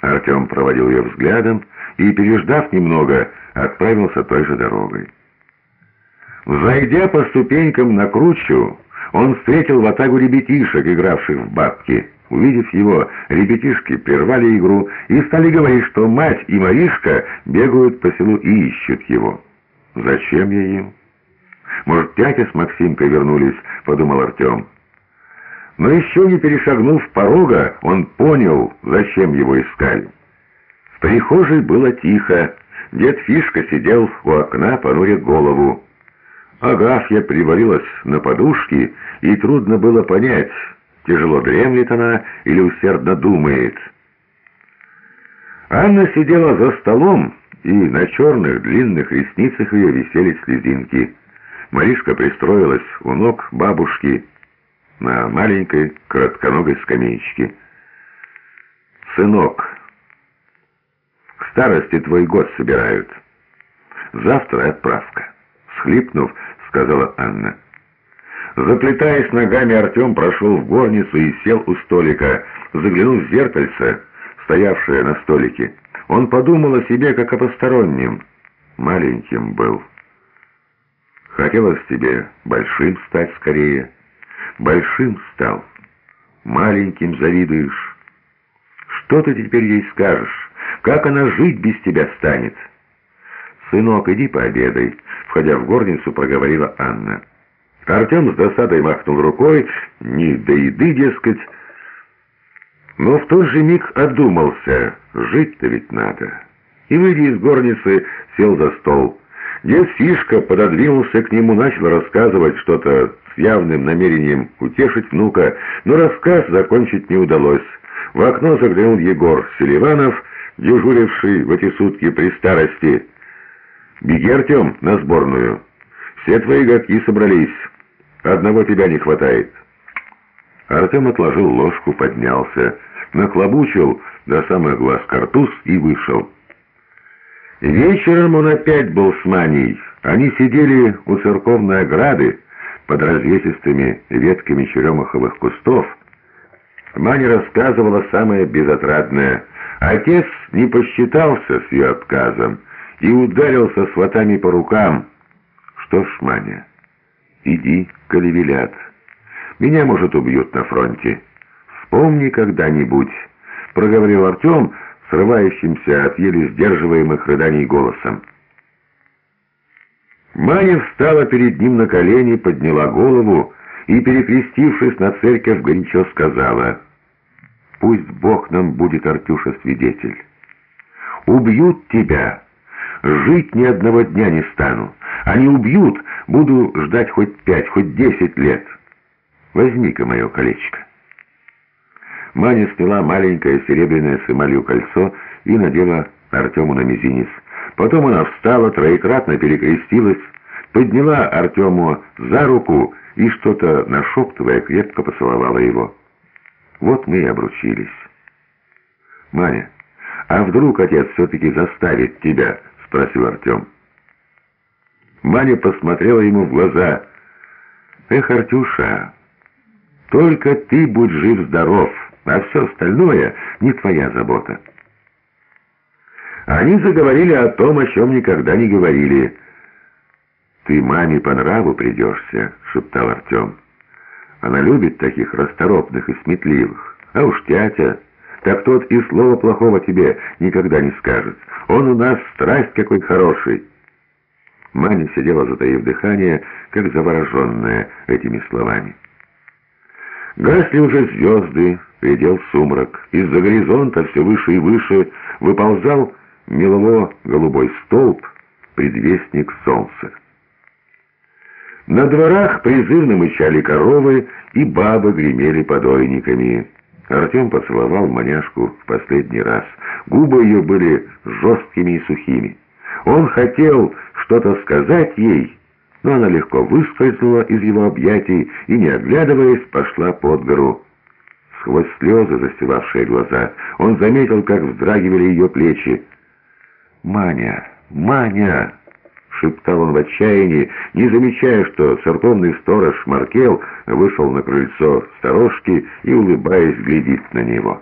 Артем проводил ее взглядом и, переждав немного, отправился той же дорогой. Зайдя по ступенькам на кручу, он встретил ватагу ребятишек, игравших в бабки. Увидев его, ребятишки прервали игру и стали говорить, что мать и Маришка бегают по селу и ищут его. «Зачем я им?» «Может, тятя с Максимкой вернулись?» — подумал Артем. Но еще не перешагнув порога, он понял, зачем его искали. В прихожей было тихо. Дед Фишка сидел у окна, понуря голову. Агафья привалилась на подушки, и трудно было понять, тяжело дремлет она или усердно думает. Анна сидела за столом, и на черных длинных ресницах ее висели слезинки. Маришка пристроилась у ног бабушки на маленькой коротконогой скамеечке. «Сынок, к старости твой год собирают. Завтра отправка». Схлипнув, сказала Анна. Заплетаясь ногами, Артем прошел в горницу и сел у столика, заглянув в зеркальце, стоявшее на столике. Он подумал о себе, как о постороннем. Маленьким был. Хотелось тебе большим стать скорее. Большим стал. Маленьким завидуешь. Что ты теперь ей скажешь? Как она жить без тебя станет? «Сынок, иди пообедай», — входя в горницу, проговорила Анна. Артем с досадой махнул рукой, не до еды, дескать, но в тот же миг одумался, жить-то ведь надо. И, выйдя из горницы, сел за стол. Дед Фишка пододвинулся к нему, начал рассказывать что-то явным намерением утешить внука, но рассказ закончить не удалось. В окно заглянул Егор Селиванов, дежуривший в эти сутки при старости. «Беги, Артем, на сборную. Все твои гадки собрались. Одного тебя не хватает». Артем отложил ложку, поднялся, нахлобучил до самых глаз картуз и вышел. Вечером он опять был с Маней. Они сидели у церковной ограды под развесистыми ветками черемаховых кустов. Маня рассказывала самое безотрадное. Отец не посчитался с ее отказом и ударился сватами по рукам. Что ж, Маня, иди, коли велят. Меня, может, убьют на фронте. Вспомни когда-нибудь, проговорил Артем, срывающимся от еле сдерживаемых рыданий голосом. Маня встала перед ним на колени, подняла голову и, перекрестившись на церковь, горячо сказала, «Пусть Бог нам будет, Артюша, свидетель. Убьют тебя, жить ни одного дня не стану. Они убьют, буду ждать хоть пять, хоть десять лет. Возьми-ка мое колечко». Маня сняла маленькое серебряное с эмалью кольцо и надела Артему на мизинец. Потом она встала, троекратно перекрестилась, подняла Артему за руку и, что-то нашептывая, крепко поцеловала его. Вот мы и обручились. «Маня, а вдруг отец все-таки заставит тебя?» — спросил Артем. Маня посмотрела ему в глаза. «Эх, Артюша, только ты будь жив-здоров!» а все остальное не твоя забота. Они заговорили о том, о чем никогда не говорили. «Ты маме по нраву придешься», — шептал Артем. «Она любит таких расторопных и сметливых. А уж тятя, так тот и слова плохого тебе никогда не скажет. Он у нас страсть какой хороший». Маня сидела, затаив дыхание, как завороженная этими словами. Гасли уже звезды, предел сумрак. Из-за горизонта все выше и выше выползал мелово-голубой столб, предвестник солнца. На дворах призывно мычали коровы, и бабы гремели подойниками. Артем поцеловал маняшку в последний раз. Губы ее были жесткими и сухими. Он хотел что-то сказать ей, но она легко выскользнула из его объятий и, не оглядываясь, пошла под гору. Сквозь слезы, застилавшие глаза, он заметил, как вздрагивали ее плечи. «Маня! Маня!» — шептал он в отчаянии, не замечая, что церковный сторож Маркел вышел на крыльцо сторожки и, улыбаясь, глядит на него.